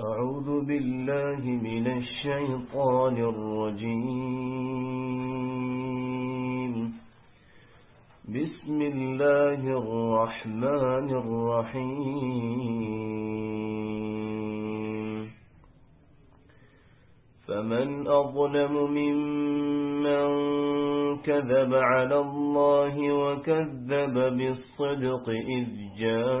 أعوذ بالله من الشيطان الرجيم. بسم الله الرحمن الرحيم. فمن أظلم ممن كذب على الله وكذب بالصدق إذ جاءه.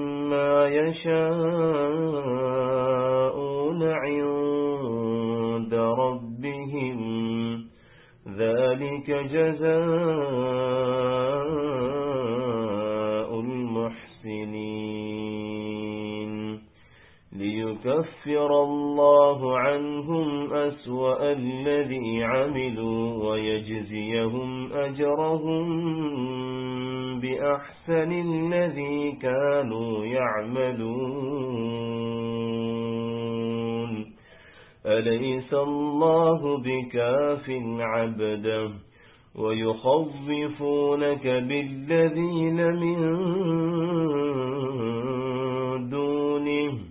ما يشاءون عند ربهم. ذلك جزاء المحسنين. ليكفر الله عنهم أسوأ الذي عملوا ويجزيهم أجرهم بأحسن الذي كانوا يعملون. أليس الله بكاف عبده؟ ويخوفونك بالذين من دونه.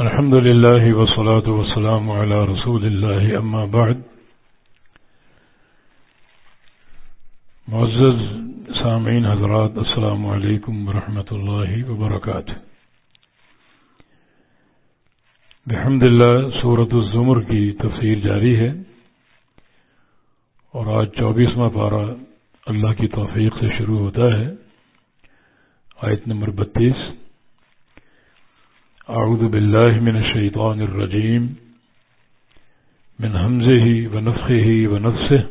الحمد لله والصلاة والسلام على رسول الله، أما بعد. معزز سامعین حضرات، السلام علیکم ورحمۃ اللہ وبرکاتہ. بحمد اللہ صورت الزمر کی تفسیر جاری ہے اور آج چوبیسواں پارہ اللہ کی توفیق سے شروع ہوتا ہے، آیت نمبر بتیس. اعوذ باللہ من الشیطان الرجیم من حمزه ونفخه ونفسه.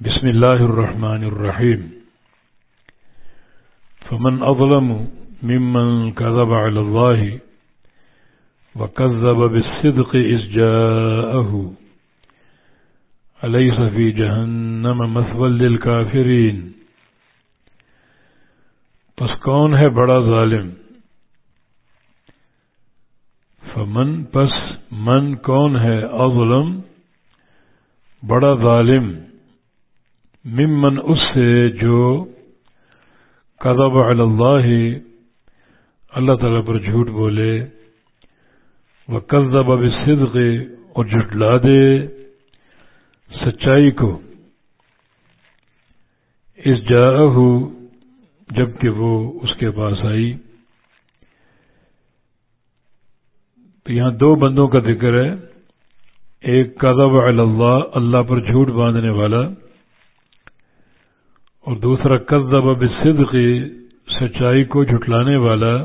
بسم الله الرحمن الرحيم. فمن أظلم ممن كذب على الله وكذب بالصدق إذ جاءه. أليس في جهنم مثوى للكافرين؟ پس کون ہے بڑا ظالم؟ فمن پس من کون ہے اظلم؟ بڑا ظالم۔ ممن اس سے جو قذب علی اللہ اللہ تعالی پر جھوٹ بولے وہ قزب اب صدق اور جھٹلا دے سچائی کو۔ اس جا جبکہ وہ اس کے پاس آئی۔ تو یہاں دو بندوں کا ذکر ہے۔ ایک قدب اللہ اللہ پر جھوٹ باندھنے والا۔ اور دوسرا قزب اب سچائی کو جھٹلانے والا۔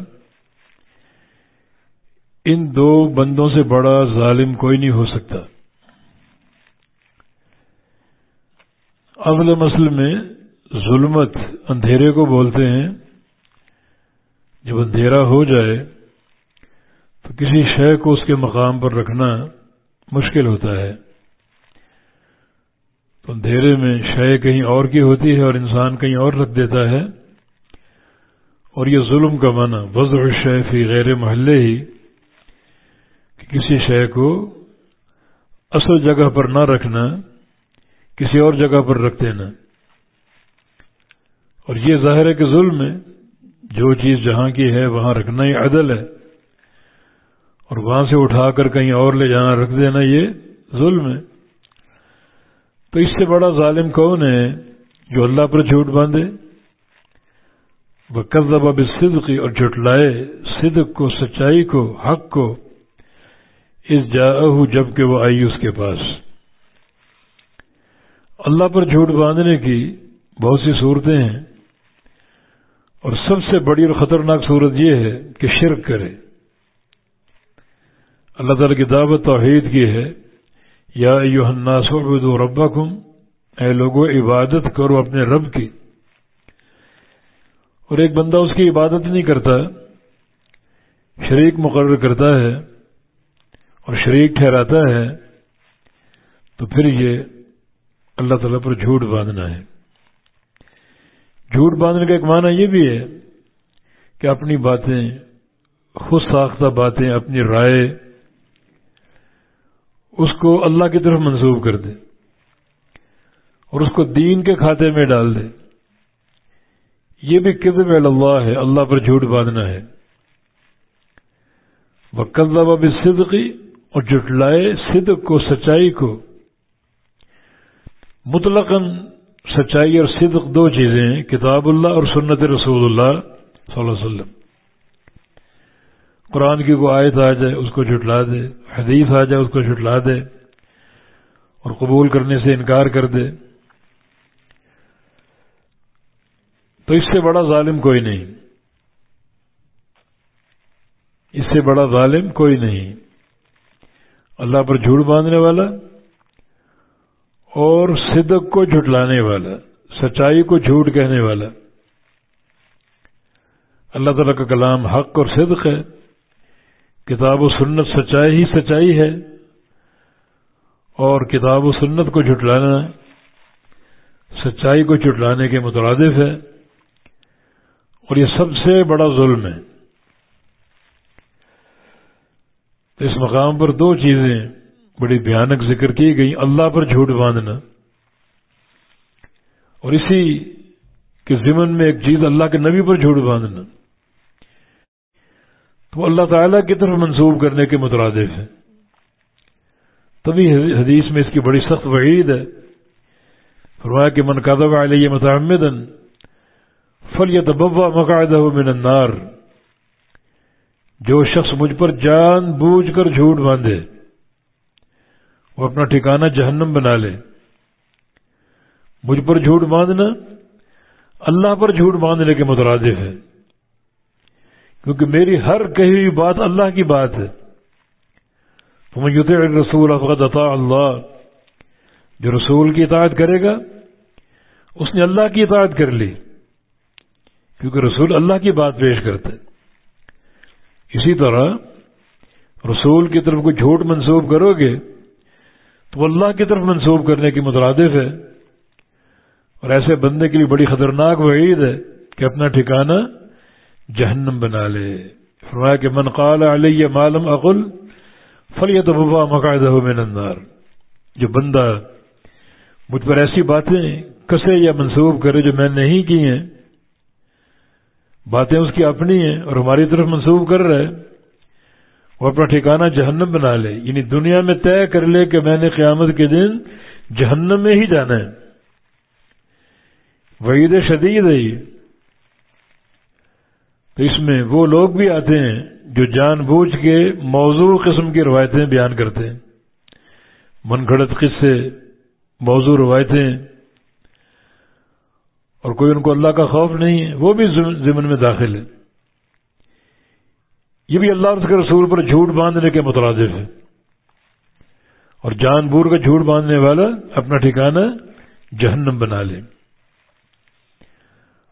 ان دو بندوں سے بڑا ظالم کوئی نہیں ہو سکتا۔ اول مسل میں ظلمت اندھیرے کو بولتے ہیں۔ جب اندھیرا ہو جائے تو کسی شے کو اس کے مقام پر رکھنا مشکل ہوتا ہے۔ تو اندھیرے میں شے کہیں اور کی ہوتی ہے اور انسان کہیں اور رکھ دیتا ہے۔ اور یہ ظلم کا معنی وضع شے فی غیر محلے ہی کہ کسی شے کو اصل جگہ پر نہ رکھنا، کسی اور جگہ پر رکھ دینا۔ اور یہ ظاہر ہے کہ ظلم ہے، جو چیز جہاں کی ہے وہاں رکھنا ہی عدل ہے۔ اور وہاں سے اٹھا کر کہیں اور لے جانا رکھ دینا یہ ظلم ہے۔ تو اس سے بڑا ظالم کون ہے جو اللہ پر جھوٹ باندھے؟ وہ قزب اب صدقی اور جھٹلائے صدق کو، سچائی کو، حق کو۔ اس جا جبکہ وہ آئی اس کے پاس۔ اللہ پر جھوٹ باندھنے کی بہت سی صورتیں ہیں۔ اور سب سے بڑی اور خطرناک صورت یہ ہے کہ شرک کرے۔ اللہ تعالی کی دعوت توحید کی ہے، یا الناس عبدوا ربکم، اے لوگوں عبادت کرو اپنے رب کی۔ اور ایک بندہ اس کی عبادت نہیں کرتا، شریک مقرر کرتا ہے اور شریک ٹھہراتا ہے، تو پھر یہ اللہ تعالیٰ پر جھوٹ باندھنا ہے۔ جھوٹ باندھنے کا ایک معنی یہ بھی ہے کہ اپنی باتیں، خود ساختہ باتیں، اپنی رائے اس کو اللہ کی طرف منسوب کر دے اور اس کو دین کے کھاتے میں ڈال دے۔ یہ بھی کدب اللہ ہے، اللہ پر جھوٹ باندھنا ہے۔ وہ اب صدقی اور جٹلائے صدق کو، سچائی کو۔ مطلق سچائی اور صدق دو چیزیں ہیں، کتاب اللہ اور سنت رسول اللہ صلی اللہ علیہ وسلم۔ قرآن کی کوئی آیت آ جائے، اس کو جھٹلا دے، حدیث آ جائے، اس کو جھٹلا دے اور قبول کرنے سے انکار کر دے۔ تو اس سے بڑا ظالم کوئی نہیں۔ اس سے بڑا ظالم کوئی نہیں۔ اللہ پر جھوٹ باندھنے والا اور صدق کو جھٹلانے والا، سچائی کو جھوٹ کہنے والا۔ اللہ تعالیٰ کا کلام حق اور صدق ہے۔ کتاب و سنت سچائی ہی سچائی ہے اور کتاب و سنت کو جھٹلانا سچائی کو جھٹلانے کے مترادف ہے اور یہ سب سے بڑا ظلم ہے۔ تو اس مقام پر دو چیزیں بڑی بھیانک ذکر کی گئی، اللہ پر جھوٹ باندھنا اور اسی کے ضمن میں ایک چیز اللہ کے نبی پر جھوٹ باندھنا۔ تو اللہ تعالیٰ کی طرف منسوب کرنے کے مترادف ہے تبھی حدیث میں اس کی بڑی سخت وعید ہے۔ فرمایا کہ من قدب علیہ متعمدن فل یا تبوا مقاعدہ من النار۔ جو شخص مجھ پر جان بوجھ کر جھوٹ باندھے وہ اپنا ٹھکانہ جہنم بنا لے۔ مجھ پر جھوٹ باندھنا اللہ پر جھوٹ باندھنے کے مترادف ہے۔ کیونکہ میری ہر کہی ہوئی بات اللہ کی بات ہے۔ تو میں یوتے رسول عطا اللہ۔ جو رسول کی اطاعت کرے گا، اس نے اللہ کی اطاعت کر لی۔ کیونکہ رسول اللہ کی بات پیش کرتے اسی طرح رسول کی طرف کوئی جھوٹ منسوب کرو گے، تو وہ اللہ کی طرف منسوب کرنے کی مترادف ہے۔ اور ایسے بندے کے لیے بڑی خطرناک وعید ہے کہ اپنا ٹھکانہ جہنم بنا لے۔ فرمایا کہ من قال علیہ معلوم اقل فلیت ببا مقاعدہ من النار۔ جو بندہ مجھ پر ایسی باتیں کسے یا منسوب کرے جو میں نے نہیں کی ہیں، باتیں اس کی اپنی ہیں اور ہماری طرف منسوب کر رہا ہے، وہ اپنا ٹھکانہ جہنم بنا لے۔ یعنی دنیا میں طے کر لے کہ میں نے قیامت کے دن جہنم میں ہی جانا ہے۔ وعید شدید ہے یہ۔ تو اس میں وہ لوگ بھی آتے ہیں جو جان بوجھ کے موضوع قسم کی روایتیں بیان کرتے ہیں۔ من گھڑت قصے، موضوع روایتیں۔ اور کوئی ان کو اللہ کا خوف نہیں ہے، وہ بھی ضمن میں داخل ہے یہ بھی اللہ اس کے رسول پر جھوٹ باندھنے کے مترادف ہے اور جان بور کا جھوٹ باندھنے والا اپنا ٹھکانہ جہنم بنا لے۔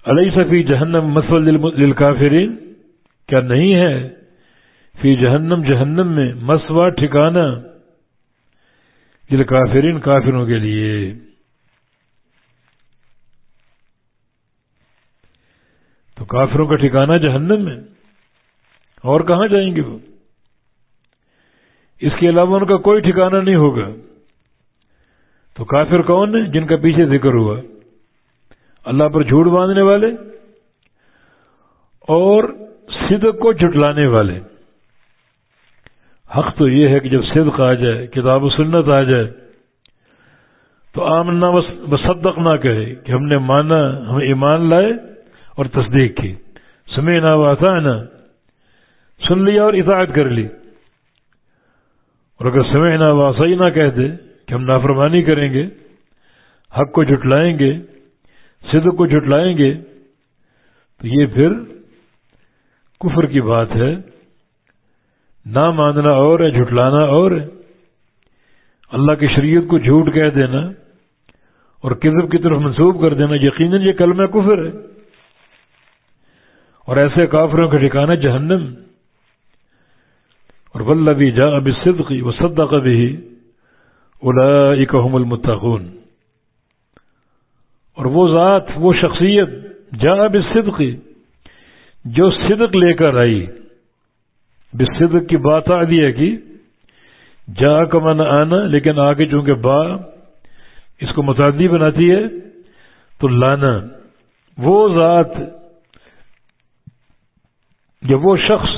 علیہ سفی جہنم مسول للکافرین کیا نہیں ہے؟ فی جہنم جہنم میں مسوا ٹھکانہ للکافرین کافروں کے لیے۔ تو کافروں کا ٹھکانہ جہنم میں۔ اور کہاں جائیں گے وہ؟ اس کے علاوہ ان کا کوئی ٹھکانہ نہیں ہوگا۔ تو کافر کون ہے جن کا پیچھے ذکر ہوا؟ اللہ پر جھوٹ باندھنے والے اور صدق کو جھٹلانے والے۔ حق تو یہ ہے کہ جب صدق آ جائے، کتاب و سنت آ جائے، تو آمنا بصدق نہ کہے کہ ہم نے مانا، ہم ایمان لائے اور تصدیق کی۔ سمے نہ واتا نا سن لیا اور اطاعت کر لی۔ اور اگر سمے نہ واسعی نہ کہہ دے کہ ہم نافرمانی کریں گے، حق کو جھٹلائیں گے صدق کو جھٹلائیں گے، تو یہ پھر کفر کی بات ہے۔ نہ ماننا اور ہے، جھٹلانا اور ہے۔ اللہ کی شریعت کو جھوٹ کہہ دینا اور کذب کی طرف منسوب کر دینا، یقیناً یہ کلمہ کفر ہے۔ اور ایسے کافروں کا ٹھکانا جہنم۔ اور ولبی جا اب صدقی و سدا کبھی الا اکم المتقون۔ اور وہ ذات، وہ شخصیت جا بصدق جو صدق لے کر آئی۔ بصدق کی بات آ دی ہے کہ جا کا من آنا لیکن آگے چونکہ با اس کو متعدی بناتی ہے، تو لانا۔ وہ ذات، یا وہ شخص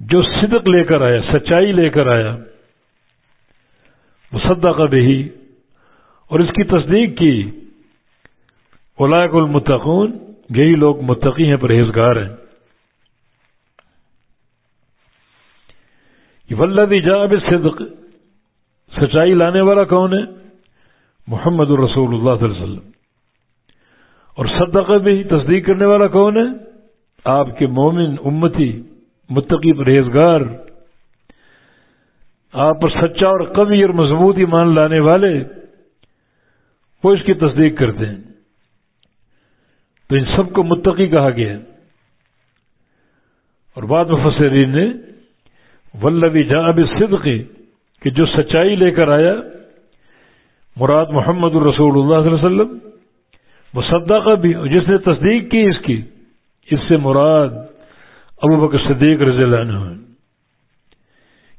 جو صدق لے کر آیا، سچائی لے کر آیا مصدق کا بھی اور اس کی تصدیق کی۔ اولاق المتقون، یہی لوگ متقی ہیں، پرہیزگار ہیں۔ ولدی جاب صدق سچائی لانے والا کون ہے؟ محمد الرسول اللہ صلی اللہ علیہ وسلم۔ اور صدقہ بھی تصدیق کرنے والا کون ہے؟ آپ کے مومن، امتی، متقی، پرہیزگار۔ آپ پر سچا اور قوی اور مضبوط ایمان لانے والے۔ وہ اس کی تصدیق کرتے ہیں۔ تو ان سب کو متقی کہا گیا۔ اور بعد مفسرین نے ولبی جاب صدقی کہ جو سچائی لے کر آیا، مراد محمد الرسول اللہ صلی اللہ علیہ وسلم، وہ صدقہ بھی جس نے تصدیق کی اس کی، اس سے مراد ابو بکر صدیق رضی اللہ عنہ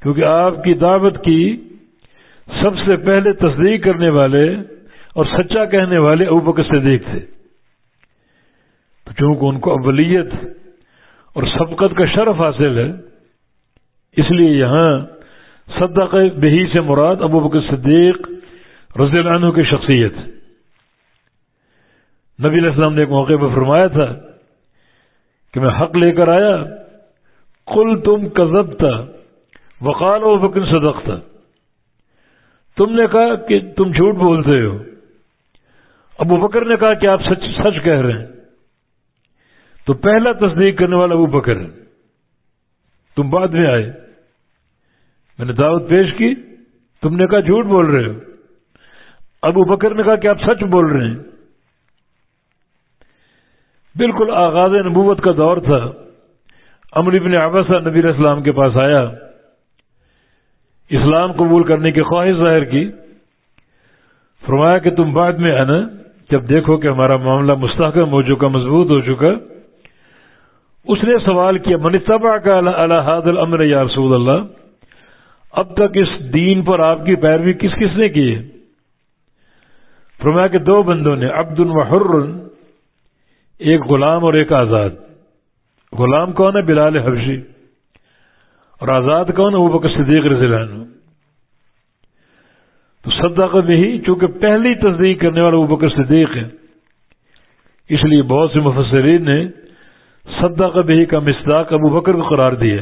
کیونکہ آپ کی دعوت کی سب سے پہلے تصدیق کرنے والے اور سچا کہنے والے ابو بکر صدیق تھے۔ تو چونکہ ان کو اولیت اور سبقت کا شرف حاصل ہے، اس لیے یہاں صدق بہی سے مراد ابو بکر صدیق رضی اللہ عنہ کی شخصیت۔ نبی علیہ السلام نے ایک موقع پہ فرمایا تھا کہ میں حق لے کر آیا کل تم کزب تھا وقال و بکن صدق تھا تم نے کہا کہ تم جھوٹ بولتے ہو۔ ابو بکر نے کہا کہ آپ سچ سچ کہہ رہے ہیں۔ تو پہلا تصدیق کرنے والا ابو بکر ہے۔ تم بعد میں آئے۔ میں نے دعوت پیش کی۔ تم نے کہا جھوٹ بول رہے ہو۔ ابو بکر نے کہا کہ آپ سچ بول رہے ہیں۔ بالکل آغاز نبوت کا دور تھا۔ امر ابن عباسہ نبی اسلام کے پاس آیا۔ اسلام قبول کرنے کی خواہش ظاہر کی۔ فرمایا کہ تم بعد میں آنا۔ جب دیکھو کہ ہمارا معاملہ مستحکم ہو چکا، مضبوط ہو چکا، اس نے سوال کیا منصبہ کا اللہ حاد الامر یا رسول اللہ؟ اب تک اس دین پر آپ کی پیروی کس کس نے کی؟ ہے فرمایا کہ دو بندوں نے، عبد الحر ایک غلام اور ایک آزاد۔ غلام کون ہے؟ بلال حبشی۔ اور آزاد کون ہے؟ وہ بکر صدیق رضی عنہ۔ تو صدق بھی چونکہ پہلی تصدیق کرنے والا وہ بکر صدیق ہے اس لیے بہت سے مفسرین نے صدق بھی کا مصداق ابو بکر کو قرار دیا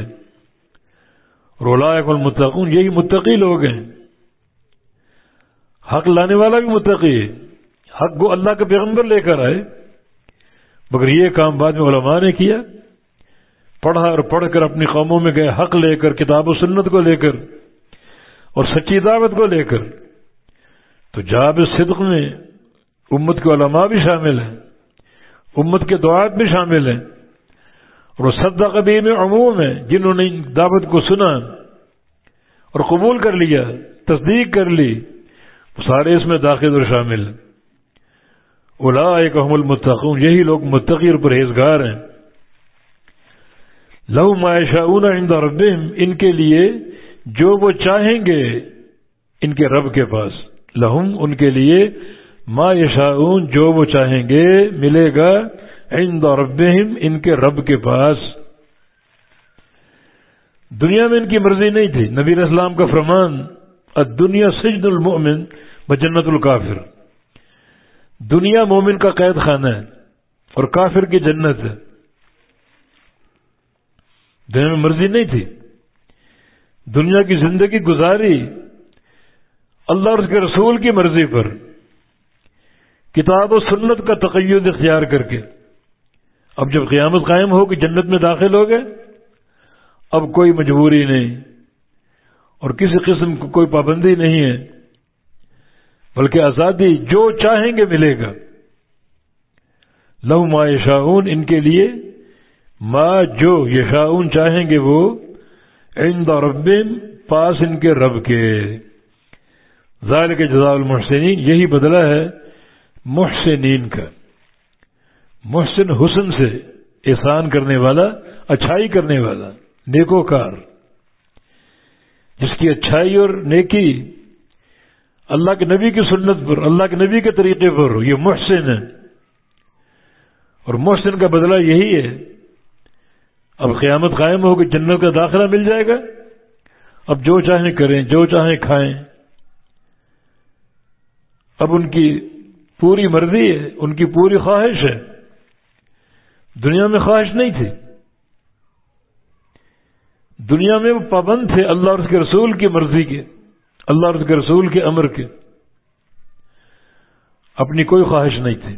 رولا المتقون، یہی متقی لوگ ہیں۔ حق لانے والا بھی متقی ہے۔ حق کو اللہ کے پیغمبر لے کر آئے۔ مگر یہ کام بعد میں علماء نے کیا۔ پڑھا اور پڑھ کر اپنی قوموں میں گئے، حق لے کر، کتاب و سنت کو لے کر اور سچی دعوت کو لے کر۔ تو جاب صدق میں امت کے علماء بھی شامل ہیں، امت کے دعات بھی شامل ہیں۔ اور صدہ قبی میں عموم ہے جنہوں نے دعوت کو سنا اور قبول کر لیا، تصدیق کر لی، وہ سارے اس میں داخل اور شامل ہیں۔ اولا ایک المتقون، یہی لوگ متقی اور پرہیزگار ہیں۔ لو معاشا عند ربهم ان کے لیے جو وہ چاہیں گے ان کے رب کے پاس۔ لہم، ان کے لیے ما یشاؤن جو وہ چاہیں گے، ملے گا عند ربهم ان کے رب کے پاس۔ دنیا میں ان کی مرضی نہیں تھی۔ نبی اسلام کا فرمان دنیا سجد المؤمن بجنت الکافر۔ دنیا مومن کا قید خانہ ہے اور کافر کی جنت ہے۔ دنیا میں مرضی نہیں تھی۔ دنیا کی زندگی گزاری اللہ اور اس کے رسول کی مرضی پر کتاب و سنت کا تقید اختیار کر کے۔ اب جب قیامت قائم ہو کہ جنت میں داخل ہو گئے، اب کوئی مجبوری نہیں۔ اور کسی قسم کو کوئی پابندی نہیں ہے، بلکہ آزادی جو چاہیں گے ملے گا۔ لو ما یشاؤن ان کے لیے ما جو یشاؤن چاہیں گے وہ عند ربن پاس ان کے رب کے۔ ظاہر کے جزا المحسنین، یہی بدلہ ہے محسنین کا۔ محسن حسن سے احسان کرنے والا، اچھائی کرنے والا نیکو کار جس کی اچھائی اور نیکی اللہ کے نبی کی سنت پر، اللہ کے نبی کے طریقے پر، یہ محسن ہے۔ اور محسن کا بدلہ یہی ہے، اب قیامت قائم ہوگی، جنت کا داخلہ مل جائے گا۔ اب جو چاہیں کریں، جو چاہیں کھائیں۔ اب ان کی پوری مرضی ہے، ان کی پوری خواہش ہے۔ دنیا میں خواہش نہیں تھی۔ دنیا میں وہ پابند تھے اللہ اور اس کے رسول کی مرضی کے، اللہ اور اس کے رسول کے امر کے۔ اپنی کوئی خواہش نہیں تھی۔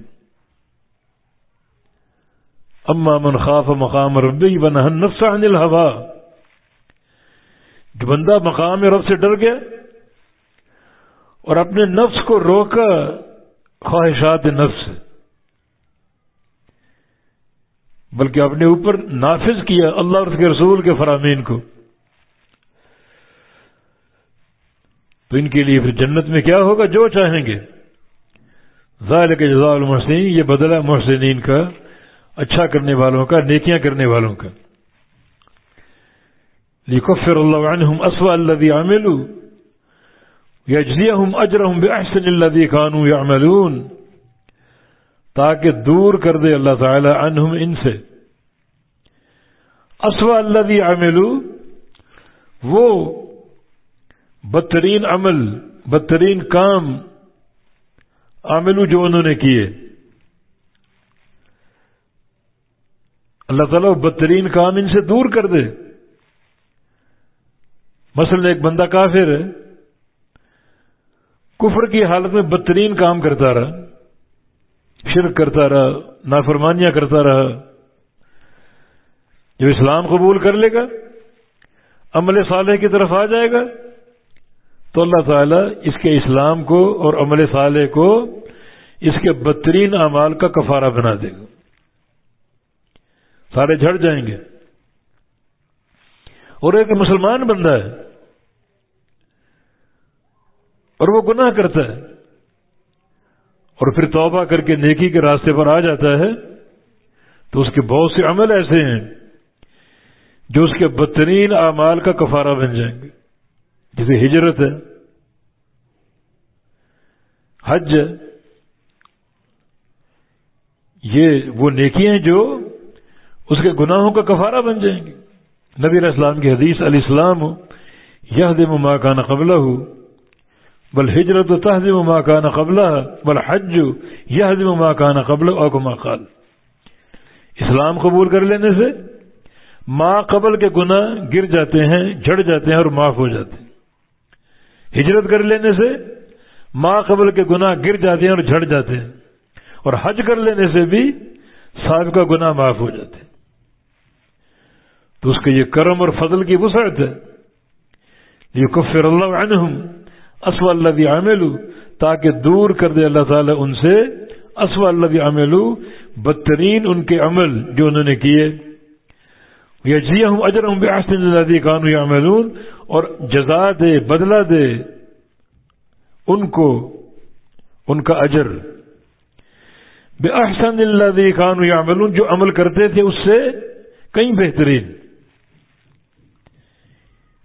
اما من خاف مقام ربی بنا نفس عن الہوا۔ جو بندہ مقام رب سے ڈر گیا اور اپنے نفس کو روکا، خواہشات نفس۔ بلکہ اپنے اوپر نافذ کیا اللہ اور اس کے رسول کے فرامین کو۔ تو ان کے لیے پھر جنت میں کیا ہوگا؟ جو چاہیں گے۔ ظاہر کے جزا المحسنین، یہ بدلہ محسنین کا اچھا کرنے والوں کا، نیکیاں کرنے والوں کا۔ لیکفر اللہ عنہم اسوا الذي عملوا۔ يجزيهم اجرهم باحسن الذي كانوا يعملون تاکہ دور کر دے اللہ تعالی عنہم ان سے۔ اسوا الذي عملوا وہ بدترین عمل، بدترین کام عاملو جو انہوں نے کیے۔ اللہ تعالیٰ بدترین کام ان سے دور کر دے۔ مثلا ایک بندہ کافر ہے کفر کی حالت میں بدترین کام کرتا رہا، شرک کرتا رہا، نافرمانیاں کرتا رہا۔ جب اسلام قبول کر لے گا، عمل صالح کی طرف آ جائے گا، تو اللہ تعالیٰ اس کے اسلام کو اور عمل صالح کو اس کے بدترین اعمال کا کفارہ بنا دے گا۔ سارے جھڑ جائیں گے۔ اور ایک مسلمان بندہ ہے اور وہ گناہ کرتا ہے۔ اور پھر توبہ کر کے نیکی کے راستے پر آ جاتا ہے۔ تو اس کے بہت سے عمل ایسے ہیں جو اس کے بدترین اعمال کا کفارہ بن جائیں گے۔ جیسے ہجرت ہے۔ حج ہے۔ یہ وہ نیکی ہیں جو اس کے گناہوں کا کفارہ بن جائیں گے۔ نبی علیہ السلام کی حدیث، علیہ السلام یہ دم ما کا قبلہ۔ ہو بل ہجرت و تہذیب ما کا قبلہ، بل حج یہ دم ما کا قبل اوکما قال۔ اسلام قبول کر لینے سے ماں قبل کے گناہ گر جاتے ہیں، جھڑ جاتے ہیں اور معاف ہو جاتے ہیں۔ ہجرت کر لینے سے ماں قبل کے گناہ گر جاتے ہیں اور جھڑ جاتے ہیں۔ اور حج کر لینے سے بھی صاحب کا گناہ معاف ہو جاتے ہیں۔ تو اس کے یہ کرم اور فضل کی وسعت ہے۔ یہ کفر اللہ عنہم۔ اسو اللہ بھی عامل تاکہ دور کر دے اللہ تعالی ان سے اسو اللہ بھی عامل بدترین ان کے عمل جو انہوں نے کیے۔ یا جی ہوں اجر ہوں بے قانو یا اور جزا دے، بدلہ دے ان کو، ان کا اجر۔ بے احسن اللہ خان یا جو عمل کرتے تھے اس سے کئی بہترین۔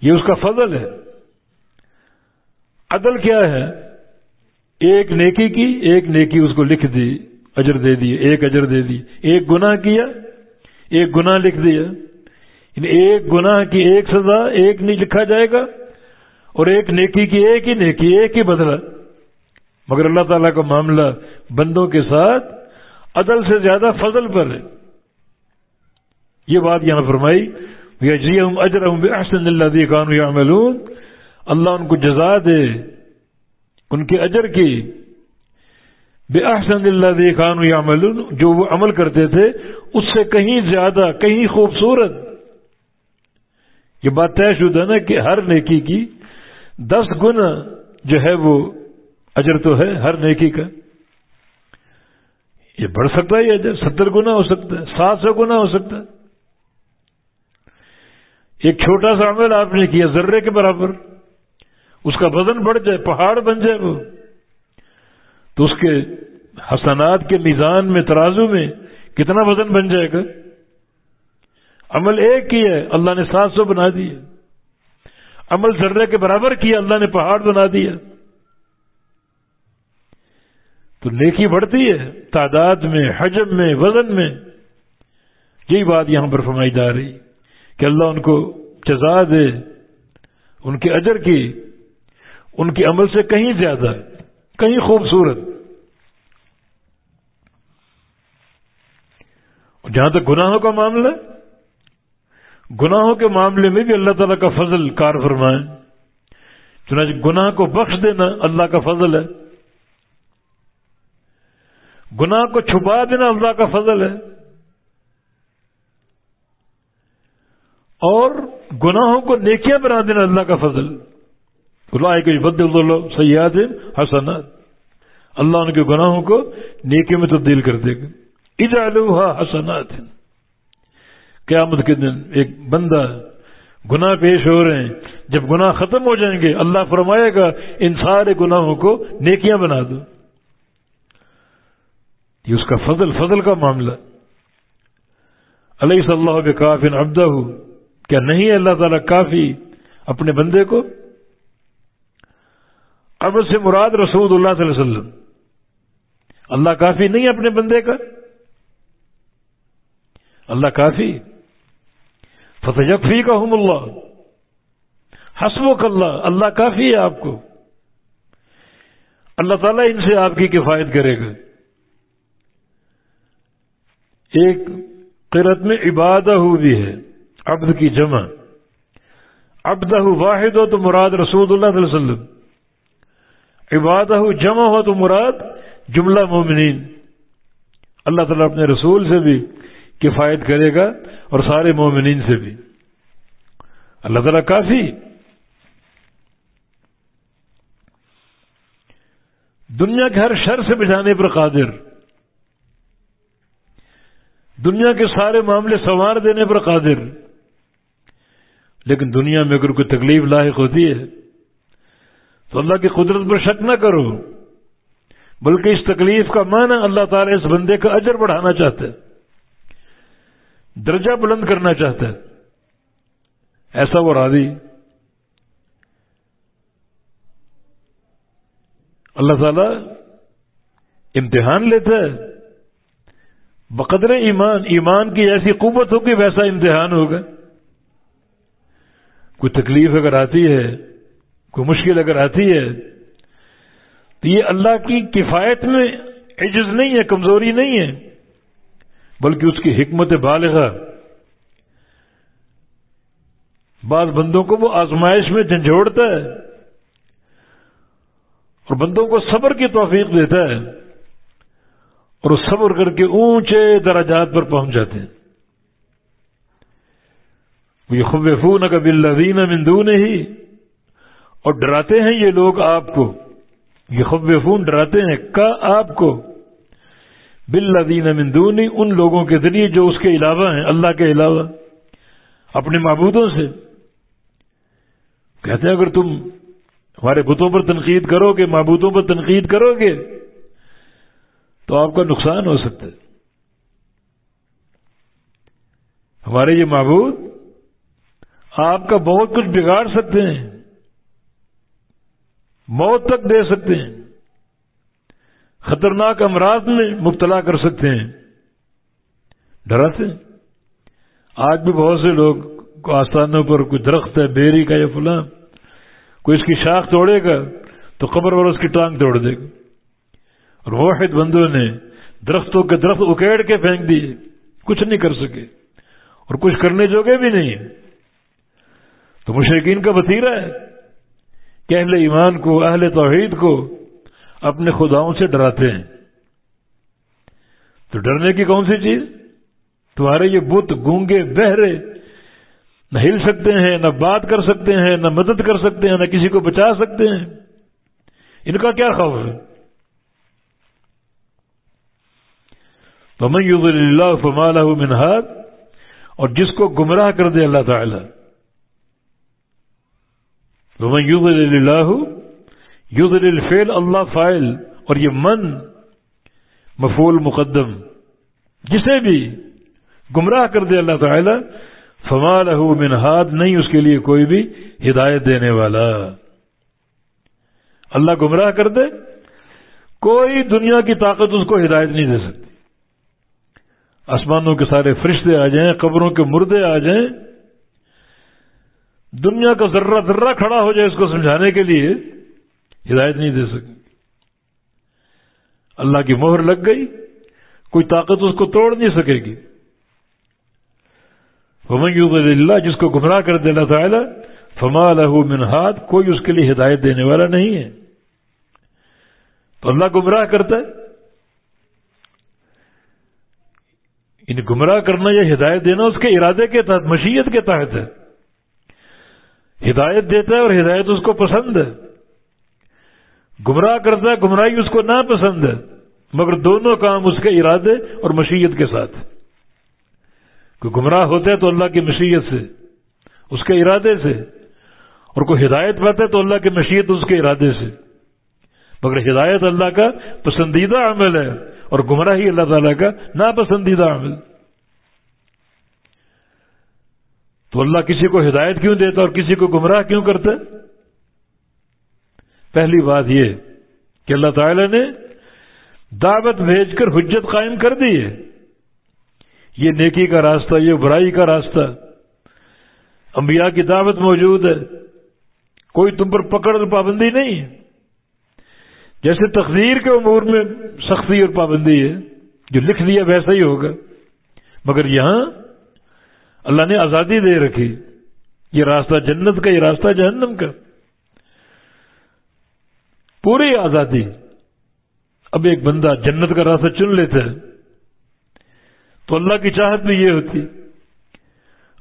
یہ اس کا فضل ہے۔ عدل کیا ہے؟ ایک نیکی کی، ایک نیکی اس کو لکھ دی، اجر دے دی، ایک اجر دے دی۔ ایک گناہ کیا؟ ایک گناہ لکھ دیا۔ یعنی ایک گناہ کی ایک سزا ایک نہیں لکھا جائے گا اور ایک نیکی کی ایک ہی نیکی، ایک ہی بدلا مگر اللہ تعالیٰ کا معاملہ بندوں کے ساتھ عدل سے زیادہ فضل پر ہے۔ یہ بات یہاں فرمائی جی ہم اجر ہوں احسن اللہ قانو یا اللہ ان کو جزا دے، ان کے اجر کی۔ بے احسن اللہ خان یا جو وہ عمل کرتے تھے، اس سے کہیں زیادہ، کہیں خوبصورت۔ یہ بات طے شدہ نا کہ ہر نیکی کی دس گنا جو ہے وہ اجر تو ہے ہر نیکی کا۔ یہ بڑھ سکتا ہے یہ اجر، ستر گنا ہو سکتا ہے، سات سو گنا ہو سکتا ہے۔ ایک چھوٹا سا عمل آپ نے کیا، ذرے کے برابر۔ اس کا وزن بڑھ جائے، پہاڑ بن جائے وہ۔ تو اس کے حسنات کے میزان میں، ترازو میں کتنا وزن بن جائے گا؟ عمل ایک ہی ہے، اللہ نے سات سو بنا دیا عمل ذرے کے برابر کیا، اللہ نے پہاڑ بنا دیا۔ تو نیکی بڑھتی ہے، تعداد میں، حجم میں، وزن میں۔ یہی بات یہاں پر فرمائی جا رہی کہ اللہ ان کو جزا دے، ان کے اجر کی ان کے عمل سے کہیں زیادہ، کہیں خوبصورت۔ جہاں تک گناہوں کا معاملہ، گناہوں کے معاملے میں بھی اللہ تعالیٰ کا فضل کار فرمائے۔ چنانچہ گناہ کو بخش دینا اللہ کا فضل ہے۔ گناہ کو چھپا دینا اللہ کا فضل ہے۔ اور گناہوں کو نیکیاں بنا دینا اللہ کا فضل۔ اللہ کے بد اللہ سیاد حسنات۔ اللہ ان کے گناہوں کو نیکیوں میں تبدیل کر دے گا۔ اجالوہا حسنات۔ قیامت کے دن ایک بندہ گناہ پیش ہو رہے ہیں۔ جب گناہ ختم ہو جائیں گے، اللہ فرمائے گا، ان سارے گناہوں کو نیکیاں بنا دو۔ یہ اس کا فضل فضل کا معاملہ۔ علیہ صلی اللہ کے کافی ابدہ کیا نہیں ہے اللہ تعالیٰ کافی اپنے بندے کو؟ اب سے مراد رسول اللہ صلی اللہ علیہ وسلم۔ اللہ کافی نہیں اپنے بندے کا۔ اللہ کافی۔ فتح یکفی کا ہوں اللہ حسب اللہ اللہ کافی ہے آپ کو۔ اللہ تعالیٰ ان سے آپ کی کفایت کرے گا۔ ایک قرت میں عبادہ ہوئی ہے، عبد کی جمع۔ ابدہ واحد ہو تو مراد رسول اللہ صلی اللہ علیہ وسلم۔ عبادہ جمع ہو تو مراد جملہ مومنین۔ اللہ تعالیٰ اپنے رسول سے بھی کفایت کرے گا اور سارے مومنین سے بھی۔ اللہ تعالیٰ کافی۔ دنیا کے ہر شر سے بچانے پر قادر۔ دنیا کے سارے معاملے سنوار دینے پر قادر۔ لیکن دنیا میں اگر کوئی تکلیف لاحق ہوتی ہے تو اللہ کی قدرت پر شک نہ کرو۔ بلکہ اس تکلیف کا معنی اللہ تعالی اس بندے کا اجر بڑھانا چاہتا ہے۔ درجہ بلند کرنا چاہتا ہے۔ ایسا وہ راضی۔ اللہ تعالی امتحان لیتا ہے۔ بقدر ایمان ایمان کی ایسی قوت ہوگی ویسا امتحان ہوگا۔ کوئی تکلیف اگر آتی ہے کوئی مشکل اگر آتی ہے، تو یہ اللہ کی کفایت میں عجز نہیں ہے، کمزوری نہیں ہے، بلکہ اس کی حکمت بالغ بعض بندوں کو وہ آزمائش میں جھنجھوڑتا ہے، اور بندوں کو صبر کی توفیق دیتا ہے، اور وہ صبر کر کے اونچے درجات پر پہنچ جاتے ہیں۔ یہ خب فون کا بلین مندون ہی اور ڈراتے ہیں یہ لوگ آپ کو۔ یہ خبون ڈراتے ہیں۔ کا آپ کو؟ بل لدین مندونی ان لوگوں کے ذریعے جو اس کے علاوہ ہیں، اللہ کے علاوہ، اپنے معبودوں سے۔ کہتے ہیں، اگر تم ہمارے بتوں پر تنقید کرو گے، معبودوں پر تنقید کرو گے، تو آپ کا نقصان ہو سکتا ہے۔ ہمارے یہ معبود آپ کا بہت کچھ بگاڑ سکتے ہیں۔ موت تک دے سکتے ہیں۔ خطرناک امراض میں مبتلا کر سکتے ہیں۔ ڈراتے ہیں۔ آج بھی بہت سے لوگ آستانوں پر کوئی درخت ہے، بیری کا یا فلاں، کوئی اس کی شاخ توڑے گا تو قبر پر اس کی ٹانگ توڑ دے گا۔ اور واحد بندوں نے درختوں کے درخت اکیڑ کے پھینک دیے۔ کچھ نہیں کر سکے۔ اور کچھ کرنے جوگے بھی نہیں تو مشرقین کا بتیرا ہے۔ کہ اہل ایمان کو، اہل توحید کو اپنے خداؤں سے ڈراتے ہیں۔ تو ڈرنے کی کون سی چیز؟ تمہارے یہ بت گونگے، بہرے نہ ہل سکتے ہیں، نہ بات کر سکتے ہیں، نہ مدد کر سکتے ہیں، نہ کسی کو بچا سکتے ہیں۔ ان کا کیا خوف ہے؟ فمن اللہ فمالہ منہاد اور جس کو گمراہ کر دے اللہ تعالی۔ فمن اللہ یوزل الفیل اللہ فائل اور یہ من مفول مقدم، جسے بھی گمراہ کر دے اللہ تعالی فمال منہاد نہیں اس کے لیے کوئی بھی ہدایت دینے والا۔ اللہ گمراہ کر دے، کوئی دنیا کی طاقت اس کو ہدایت نہیں دے سکتی۔ آسمانوں کے سارے فرشتے آ جائیں، قبروں کے مردے آ جائیں دنیا کا ذرہ ذرہ کھڑا ہو جائے اس کو سمجھانے کے لیے ہدایت نہیں دے سکتی اللہ کی مہر لگ گئی، کوئی طاقت اس کو توڑ نہیں سکے گی۔ اللہ جس کو گمراہ کر دینا تعالی، فما لہو منہاد کوئی اس کے لیے ہدایت دینے والا نہیں ہے۔ تو اللہ گمراہ کرتا ہے۔ ان گمراہ کرنا یا ہدایت دینا اس کے ارادے کے تحت، مشیت کے تحت ہے۔ ہدایت دیتا ہے اور ہدایت اس کو پسند ہے۔ گمراہ کرتا ہے، گمراہی اس کو ناپسند ہے۔ مگر دونوں کام اس کے ارادے اور مشیت کے ساتھ۔ کوئی گمراہ ہوتا ہے تو اللہ کی مشیت سے، اس کے ارادے سے۔ اور کوئی ہدایت پاتا ہے تو اللہ کی مشیت اس کے ارادے سے۔ مگر ہدایت اللہ کا پسندیدہ عمل ہے اور گمراہی اللہ تعالیٰ کا ناپسندیدہ عمل۔ تو اللہ کسی کو ہدایت کیوں دیتا اور کسی کو گمراہ کیوں کرتا پہلی بات یہ کہ اللہ تعالی نے دعوت بھیج کر حجت قائم کر دی ہے۔ یہ نیکی کا راستہ، یہ برائی کا راستہ۔ انبیاء کی دعوت موجود ہے۔ کوئی تم پر پکڑ اور پابندی نہیں ہے۔ جیسے تقدیر کے امور میں سختی اور پابندی ہے، جو لکھ دیا ویسا ہی ہوگا۔ مگر یہاں اللہ نے آزادی دے رکھی۔ یہ راستہ جنت کا، یہ راستہ جہنم کا۔ پوری آزادی۔ اب ایک بندہ جنت کا راستہ چن لیتا ہے۔ تو اللہ کی چاہت بھی یہ ہوتی۔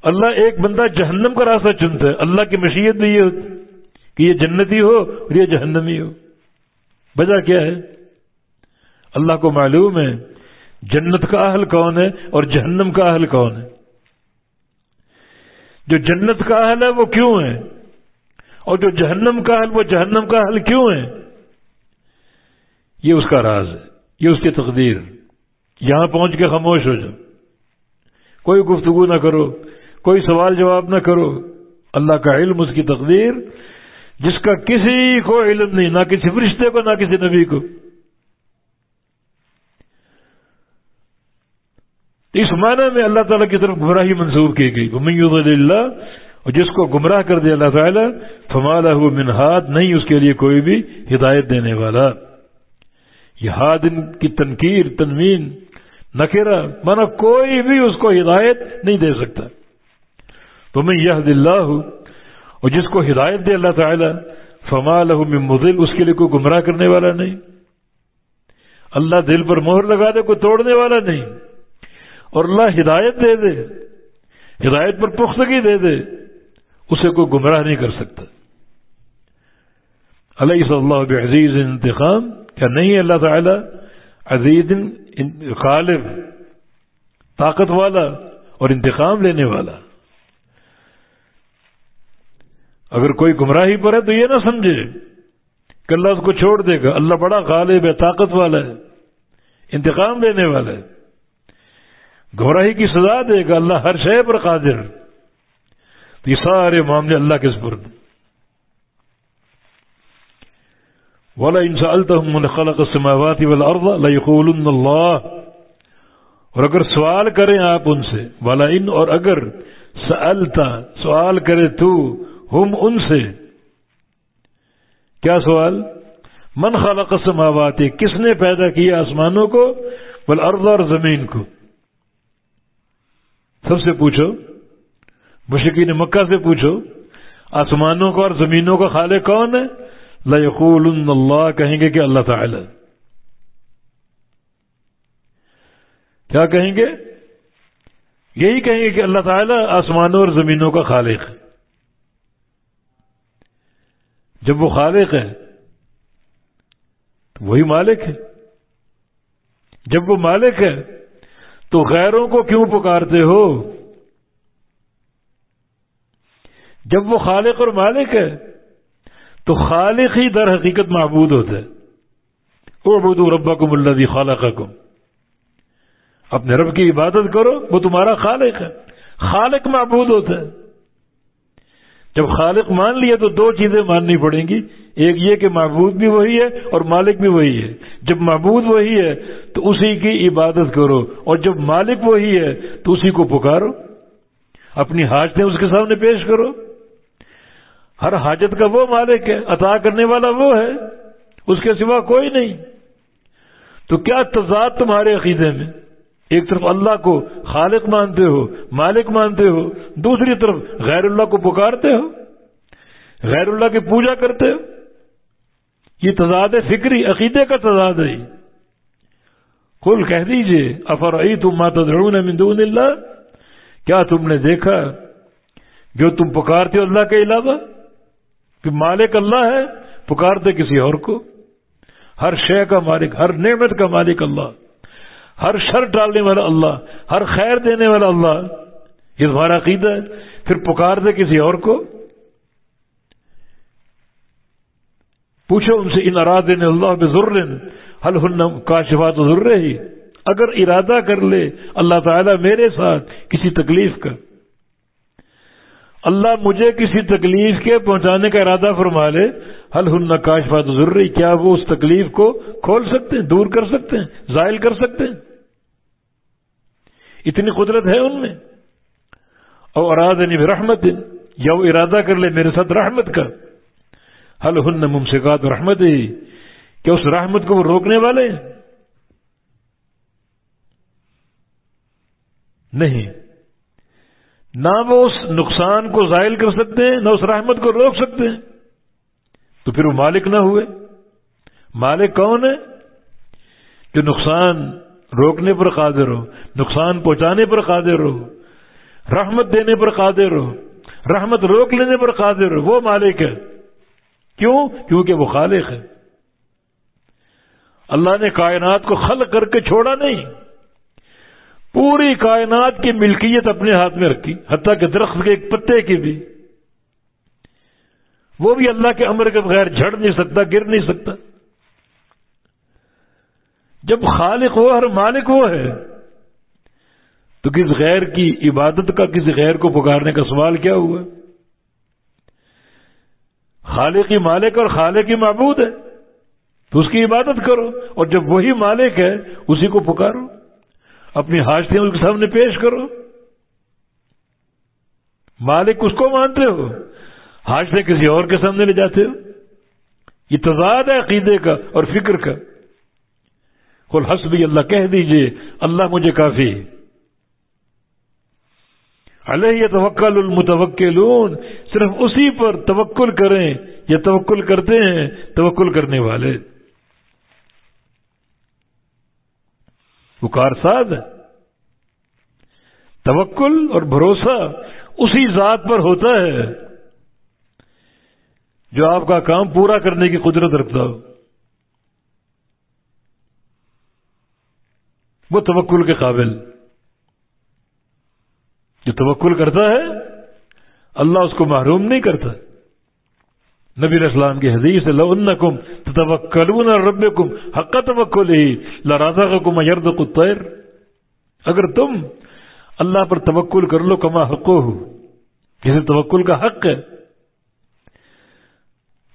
اللہ ایک بندہ جہنم کا راستہ چنتا ہے۔ اللہ کی مشیت بھی یہ ہوتی کہ یہ جنتی ہو اور یہ جہنمی ہو۔ وجہ کیا ہے؟ اللہ کو معلوم ہے جنت کا اہل کون ہے اور جہنم کا اہل کون ہے۔ جو جنت کا اہل ہے وہ کیوں ہے اور جو جہنم کا اہل وہ جہنم کا اہل کیوں ہے یہ اس کا راز ہے، یہ اس کی تقدیر۔ یہاں پہنچ کے خاموش ہو جاؤ۔ کوئی گفتگو نہ کرو، کوئی سوال جواب نہ کرو۔ اللہ کا علم اس کی تقدیر، جس کا کسی کو علم نہیں، نہ کسی فرشتے کو، نہ کسی نبی کو۔ اس معنی میں اللہ تعالیٰ کی طرف گمراہی منسوخ کی گئی۔ وہ اللہ اور جس کو گمراہ کر دیا اللہ تعالیٰ فمالا منہاد نہیں اس کے لیے کوئی بھی ہدایت دینے والا۔ یہ ہاد کی تنقیر تنوین نکیرا مانا کوئی بھی اس کو ہدایت نہیں دے سکتا۔ تو میں یہ دلہ ہوں اور جس کو ہدایت دے اللہ تعالیٰ، فما من مدل اس کے لیے کوئی گمراہ کرنے والا نہیں۔ اللہ دل پر مہر لگا دے، کوئی توڑنے والا نہیں۔ اور اللہ ہدایت دے دے۔ ہدایت پر پختگی دے دے۔ اسے کوئی گمراہ نہیں کر سکتا۔ علیہ صلی اللہ عزیز انتخاب کیا نہیں اللہ تعالی؟ عزیز غالب طاقت والا اور انتخاب لینے والا۔ اگر کوئی گمراہی پر ہے تو یہ نہ سمجھے کہ اللہ اس کو چھوڑ دے گا۔ اللہ بڑا غالب ہے، طاقت والا ہے، انتقام لینے والا ہے۔ گمراہی کی سزا دے گا اللہ ہر شے پر قادر۔ تو یہ سارے معاملے اللہ کے سپرد والا انسا التحم خلق السماوات والارض لا يقولن اللہ اور اگر سوال کریں آپ ان سے والا ان اور اگر سألتا سوال کرے تو ہم ان سے۔ کیا سوال؟ من خلق السماوات، کس نے پیدا کیا آسمانوں کو؟ والارض اور زمین کو۔ سب سے پوچھو مشکین مکہ سے پوچھو، آسمانوں کو اور زمینوں کا خالق کون ہے؟ لقول اللہ، کہیں گے کہ اللہ تعالی۔ کیا کہیں گے؟ یہی کہیں گے کہ اللہ تعالی آسمانوں اور زمینوں کا خالق ہے۔ جب وہ خالق ہے، تو وہی مالک ہے۔ جب وہ مالک ہے تو غیروں کو کیوں پکارتے ہو؟ جب وہ خالق اور مالک ہے، تو خالق ہی در حقیقت معبود ہوتا ہے او بدو ربا کم اللہ اپنے رب کی عبادت کرو، وہ تمہارا خالق ہے۔ خالق معبود ہوتا ہے جب خالق مان لیا تو دو چیزیں ماننی پڑیں گی۔ ایک یہ کہ معبود بھی وہی ہے اور مالک بھی وہی ہے۔ جب معبود وہی ہے تو اسی کی عبادت کرو، اور جب مالک وہی ہے تو اسی کو پکارو۔ اپنی حاجتیں اس کے سامنے پیش کرو۔ ہر حاجت کا وہ مالک ہے، عطا کرنے والا وہ ہے، اس کے سوا کوئی نہیں۔ تو کیا تضاد تمہارے عقیدے میں؟ ایک طرف اللہ کو خالق مانتے ہو، مالک مانتے ہو، دوسری طرف غیر اللہ کو پکارتے ہو، غیر اللہ کی پوجا کرتے ہو۔ یہ تضاد فکری عقیدے کا تضاد ہے۔ کل کہہ دیجیے افر عی تم من دون اللہ؟ کیا تم نے دیکھا جو تم پکارتے ہو اللہ کے علاوہ؟ کہ مالک اللہ ہے، پکارتے کسی اور کو؟ ہر شے کا مالک، ہر نعمت کا مالک اللہ۔ ہر شر ڈالنے والا اللہ، ہر خیر دینے والا اللہ۔ یہ تمہارا عقیدہ ہے، پھر پکار دے کسی اور کو؟ پوچھو ان سے، ان اراد اللہ بزر حل ہن کاشفات ضرور ہی؟ اگر ارادہ کر لے، اللہ تعالیٰ میرے ساتھ کسی تکلیف کا۔ اللہ مجھے کسی تکلیف کے پہنچانے کا ارادہ فرما لے۔ حل ہن کاشفات ضروری کیا وہ اس تکلیف کو کھول سکتے ہیں، دور کر سکتے ہیں، زائل کر سکتے ہیں؟ اتنی قدرت ہے ان میں۔ اور اراد رحمت یا وہ ارادہ کر لے میرے ساتھ رحمت کا۔ حل ہن ممسکات رحمت ہی کیا اس رحمت کو وہ روکنے والے؟ نہیں. نہ وہ اس نقصان کو ظاہر کر سکتے ہیں، نہ اس رحمت کو روک سکتے ہیں. تو پھر وہ مالک نہ ہوئے. مالک کون ہے؟ جو نقصان روکنے پر قادر ہو، نقصان پہنچانے پر قادر ہو، رحمت دینے پر قادر ہو، رحمت روک لینے پر قادر ہو، وہ مالک ہے. کیوں؟ کیونکہ وہ خالق ہے۔ اللہ نے کائنات کو خلق کر کے چھوڑا نہیں۔ پوری کائنات کی ملکیت اپنے ہاتھ میں رکھی، حتیٰ کہ درخت کے ایک پتے کی بھی۔ وہ بھی اللہ کے امر کے بغیر جھڑ نہیں سکتا، گر نہیں سکتا۔ جب خالق ہو اور مالک وہ ہے۔ تو کس غیر کی عبادت کا، کسی غیر کو پکارنے کا سوال کیا ہوا؟ خالقی مالک اور خالقی معبود ہے۔ تو اس کی عبادت کرو اور جب وہی مالک ہے، اسی کو پکارو۔ اپنی حاجتیں اس کے سامنے پیش کرو۔ مالک اس کو مانتے ہو۔ حاجتیں کسی اور کے سامنے لے جاتے ہو۔ یہ تضاد ہے عقیدے کا اور فکر کا۔ کل حسبی اللہ، کہہ دیجیے، اللہ مجھے کافی علیہ توکل المتوکلون، صرف اسی پر توکل کریں یا توکل کرتے ہیں، توکل کرنے والے۔ وہ کارساز ہے۔ توکل اور بھروسہ اسی ذات پر ہوتا ہے جو آپ کا کام پورا کرنے کی قدرت رکھتا ہو۔ وہ توکل کے قابل۔ جو توکل کرتا ہے، اللہ اس کو محروم نہیں کرتا۔ نبی اسلام کی حدیث لنکم تتوکلون ربکم حق توکل ہی لرازہ کا کم یرد اگر تم اللہ پر توکل کر لو کما حقو ہو کسی یعنی توکل کا حق ہے،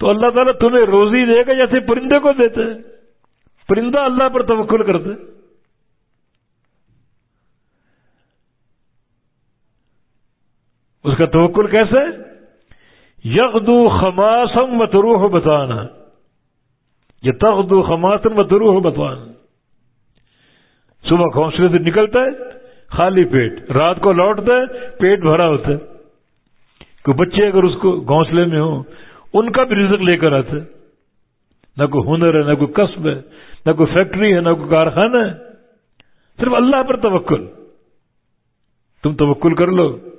تو اللہ تعالیٰ تمہیں روزی دے گا جیسے پرندے کو دیتے پرندہ اللہ پر توکل کرتے اس کا توکل کیسے؟ یغدو خماسم متروح بتانا یہ تغدو خماسم متروح بتانا صبح گھونسلے سے نکلتا ہے؟ خالی پیٹ. رات کو لوٹتا ہے، پیٹ بھرا ہوتا ہے. کوئی بچے اگر اس کو گھونسلے میں ہوں، ان کا بھی رزق لے کر آتے نہ کوئی ہنر ہے، نہ کوئی قصب ہے، نہ کوئی فیکٹری ہے، نہ کوئی کارخانہ ہے. صرف اللہ پر توکل. تم توکل کر لو.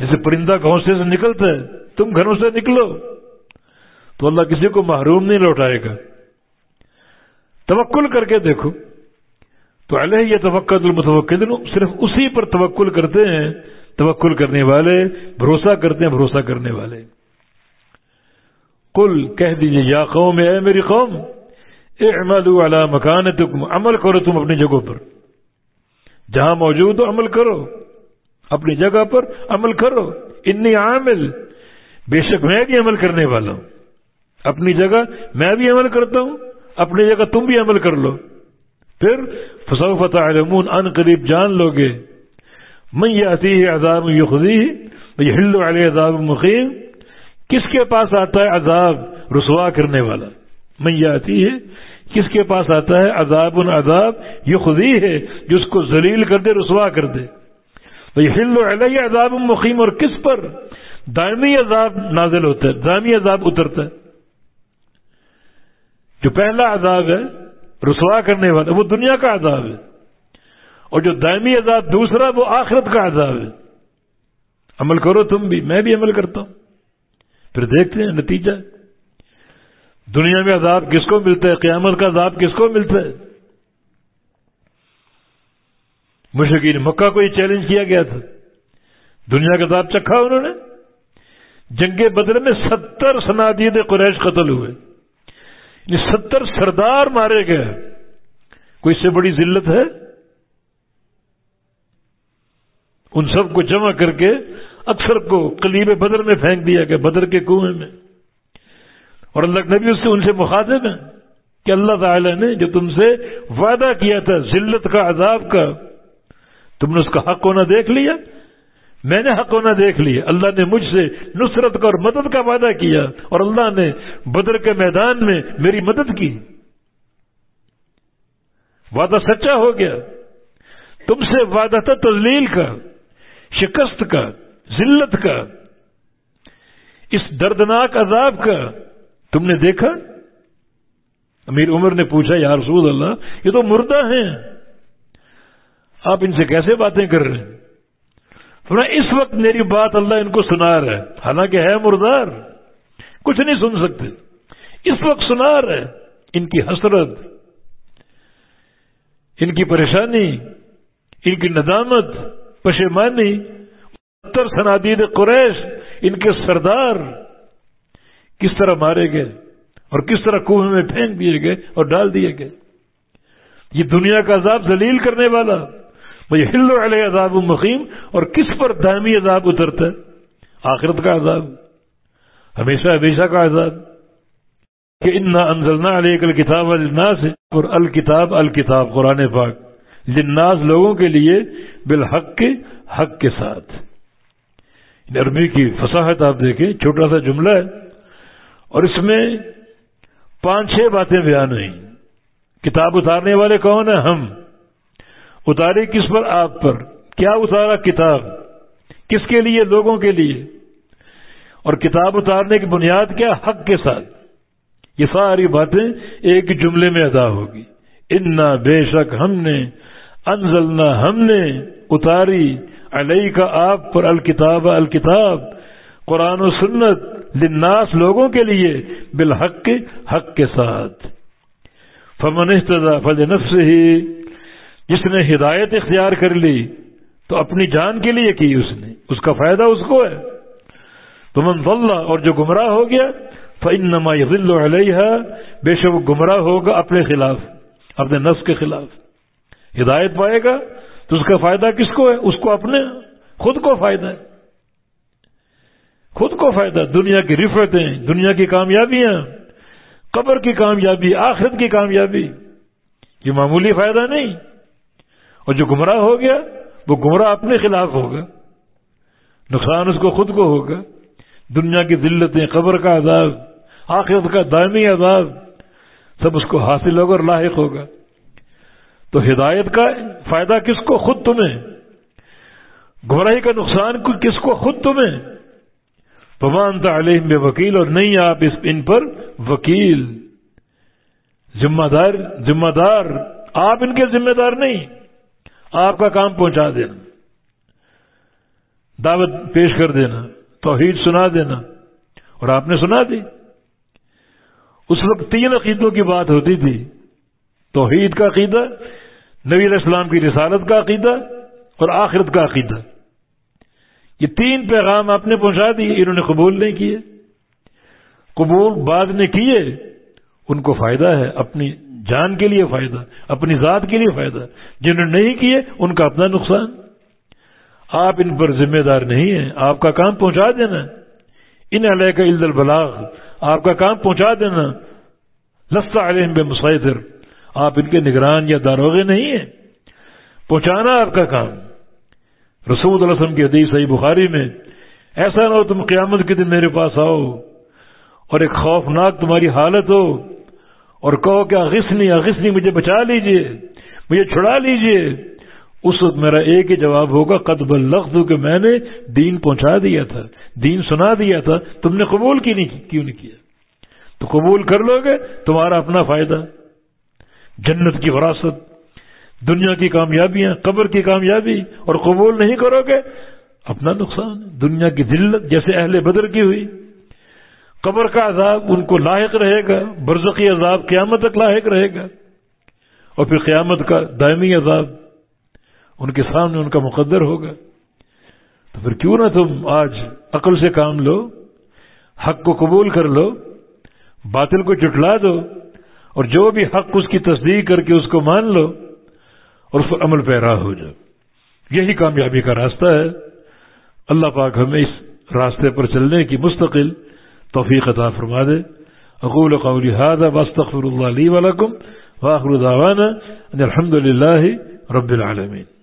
جیسے پرندہ گھونسلے سے نکلتا ہے، تم گھروں سے نکلو۔ تو اللہ کسی کو محروم نہیں لوٹائے گا۔ توکل کر کے دیکھو۔ تو علیہ یہ توقع المتوقع صرف اسی پر توکل کرتے ہیں، توکل کرنے والے، بھروسہ کرتے ہیں، بھروسہ کرنے والے۔ کل کہہ دیجیے یا قوم، اے میری قوم، اعملوا علی مکانتکم، عمل کرو تم اپنی جگہوں پر۔ جہاں موجود ہو، عمل کرو۔ اپنی جگہ پر عمل کرو۔ انی عامل۔ بے شک میں بھی عمل کرنے والا ہوں۔ اپنی جگہ میں بھی عمل کرتا ہوں، اپنی جگہ تم بھی عمل کر لو۔ پھر فسو فتح علمون ان قریب جان لو گے۔ میں یہ آتی ہے عذاب یہ یہ ہلو علیہ عذاب مقیم۔ کس کے پاس آتا ہے عذاب؟ رسوا کرنے والا۔ میں یہ آتی ہے کس کے پاس آتا ہے عذاب؟ عذاب یہ خودی ہے جو اس کو ذلیل کر دے، رسوا کر دے۔ علیہ عذاب مقیم اور کس پر؟ دائمی عذاب نازل ہوتا ہے، دائمی عذاب اترتا ہے۔ جو پہلا عذاب ہے، رسوا کرنے والا، وہ دنیا کا عذاب ہے۔ اور جو دائمی عذاب دوسرا، وہ آخرت کا عذاب ہے۔ عمل کرو تم بھی، میں بھی عمل کرتا ہوں۔ پھر دیکھتے ہیں نتیجہ۔ دنیا میں عذاب کس کو ملتا ہے؟ قیامت کا عذاب کس کو ملتا ہے؟ مشکین مکہ کو یہ چیلنج کیا گیا تھا۔ دنیا کا عذاب چکھا انہوں نے۔ جنگ بدر میں ستر سنادید قریش قتل ہوئے۔ ستر سردار مارے گئے۔ کوئی اس سے بڑی ذلت ہے؟ ان سب کو جمع کر کے اکثر کو کلیب بدر میں پھینک دیا گیا، بدر کے کنویں میں۔ اور اللہ نبی اس سے ان سے مخاطب ہیں کہ اللہ تعالی نے جو تم سے وعدہ کیا تھا، ذلت کا، عذاب کا تم نے اس کا حق ہونا دیکھ لیا؟ میں نے حق ہونا دیکھ لیا۔ اللہ نے مجھ سے نصرت کا اور مدد کا وعدہ کیا اور اللہ نے بدر کے میدان میں میری مدد کی۔ وعدہ سچا ہو گیا۔ تم سے وعدہ تھا تزلیل کا، شکست کا، ذلت کا، اس دردناک عذاب کا۔ تم نے دیکھا؟ امیر عمر نے پوچھا، یا رسول اللہ، یہ تو مردہ ہیں۔ آپ ان سے کیسے باتیں کر رہے ہیں؟ اس وقت میری بات اللہ ان کو سنا رہا ہے۔ حالانکہ ہے مردار، کچھ نہیں سن سکتے۔ اس وقت سنا رہا ہے، ان کی حسرت، ان کی پریشانی، ان کی ندامت، پشیمانی اتر سنادید قریش، ان کے سردار کس طرح مارے گئے اور کس طرح کنویں میں پھینک دیے گئے اور ڈال دیے گئے۔ یہ دنیا کا عذاب ذلیل کرنے والا۔ بھائی ہلو علیہ عذاب المقیم اور کس پر دائمی عذاب اترتا ہے؟ آخرت کا عذاب، ہمیشہ ہمیشہ کا عذاب۔ کہ انا انزلنا علیہ کل کتاب الناس اور الکتاب الکتاب قرآن پاک۔ جناس لوگوں کے لیے بالحق کے حق کے ساتھ۔ عربی کی فصاحت آپ دیکھیں، چھوٹا سا جملہ ہے۔ اور اس میں پانچ چھ باتیں بیان ہوئی کتاب اتارنے والے کون ہیں؟ ہم۔ اتاری کس پر؟ آپ پر۔ کیا اتارا؟ کتاب۔ کس کے لیے؟ لوگوں کے لیے۔ اور کتاب اتارنے کی بنیاد کیا؟ حق کے ساتھ۔ یہ ساری باتیں ایک جملے میں ادا ہوگی۔ انا بے شک ہم نے، انزلنا ہم نے اتاری۔ علیہ کا آپ پر الکتاب الکتاب۔ قرآن و سنت لناس لوگوں کے لیے بالحق، حق کے ساتھ۔ فمن فل نفس ہی جس نے ہدایت اختیار کر لی تو اپنی جان کے لیے کی اس نے؟ اس کا فائدہ اس کو ہے۔ تو من اللہ اور جو گمراہ ہو گیا فن نما یل علیہ بے شک وہ گمراہ ہوگا اپنے خلاف، اپنے نفس کے خلاف۔ ہدایت پائے گا تو اس کا فائدہ کس کو ہے؟ اس کو اپنے، خود کو فائدہ ہے۔ خود کو فائدہ، دنیا کی رفتیں دنیا کی کامیابیاں، قبر کی کامیابی، آخرت کی کامیابی۔ یہ معمولی فائدہ نہیں۔ اور جو گمراہ ہو گیا، وہ گمراہ اپنے خلاف ہوگا۔ نقصان اس کو خود کو ہوگا۔ دنیا کی ذلتیں، قبر کا عذاب، آخرت کا دائمی عذاب، سب اس کو حاصل ہوگا اور لاحق ہوگا۔ تو ہدایت کا فائدہ کس کو؟ خود تمہیں۔ گمراہی کا نقصان کس کو؟ خود تمہیں۔ پمان علیہ میں وکیل اور نہیں آپ اس ان پر وکیل۔ ذمہ دار ذمہ دار، آپ ان کے ذمہ دار نہیں۔ آپ کا کام پہنچا دینا۔ دعوت پیش کر دینا، توحید سنا دینا۔ اور آپ نے سنا دی۔ اس وقت تین عقیدوں کی بات ہوتی تھی۔ توحید کا عقیدہ، نبی علیہ السلام کی رسالت کا عقیدہ اور آخرت کا عقیدہ۔ یہ تین پیغام آپ نے پہنچا دیے انہوں نے قبول نہیں کیے۔ قبول بعد نے کیے، ان کو فائدہ ہے اپنی جان کے لیے فائدہ اپنی ذات کے لیے فائدہ جنہوں نے نہیں کیے، ان کا اپنا نقصان آپ ان پر ذمہ دار نہیں ہیں، آپ کا کام پہنچا دینا ان علیہ کا عید البلاغ، آپ کا کام پہنچا دینا لستا علیہم بے مسائدر آپ ان کے نگران یا داروغے نہیں ہیں۔ پہنچانا آپ کا کام۔ رسول اللہ وسلم کی حدیث صحیح بخاری میں، ایسا نہ ہو تم قیامت کے دن میرے پاس آؤ اور ایک خوفناک تمہاری حالت ہو۔ اور کہو کہ اغسنی اغسنی مجھے بچا لیجیے، مجھے چھڑا لیجیے۔ اس وقت میرا ایک ہی جواب ہوگا قطب لفظ کہ میں نے دین پہنچا دیا تھا، دین سنا دیا تھا، تم نے قبول کی نہیں، کیوں نہیں کیا؟ تو قبول کر لو گے، تمہارا اپنا فائدہ۔ جنت کی وراثت، دنیا کی کامیابیاں، قبر کی کامیابی، اور قبول نہیں کرو گے، اپنا نقصان۔ دنیا کی ذلت، جیسے اہل بدر کی ہوئی۔ قبر کا عذاب ان کو لاحق رہے گا برزقی عذاب قیامت تک لاحق رہے گا۔ اور پھر قیامت کا دائمی عذاب ان کے سامنے ان کا مقدر ہوگا۔ تو پھر کیوں نہ تم آج عقل سے کام لو، حق کو قبول کر لو، باطل کو چٹلا دو، اور جو بھی حق اس کی تصدیق کر کے اس کو مان لو، اور اس پر عمل پیرا ہو جائے یہی کامیابی کا راستہ ہے۔ اللہ پاک ہمیں اس راستے پر چلنے کی مستقل توفیق عطا فرما دے۔ اقول قولی هذا واستغفر الله لي ولكم واخر دعوانا ان الحمد لله رب العالمين۔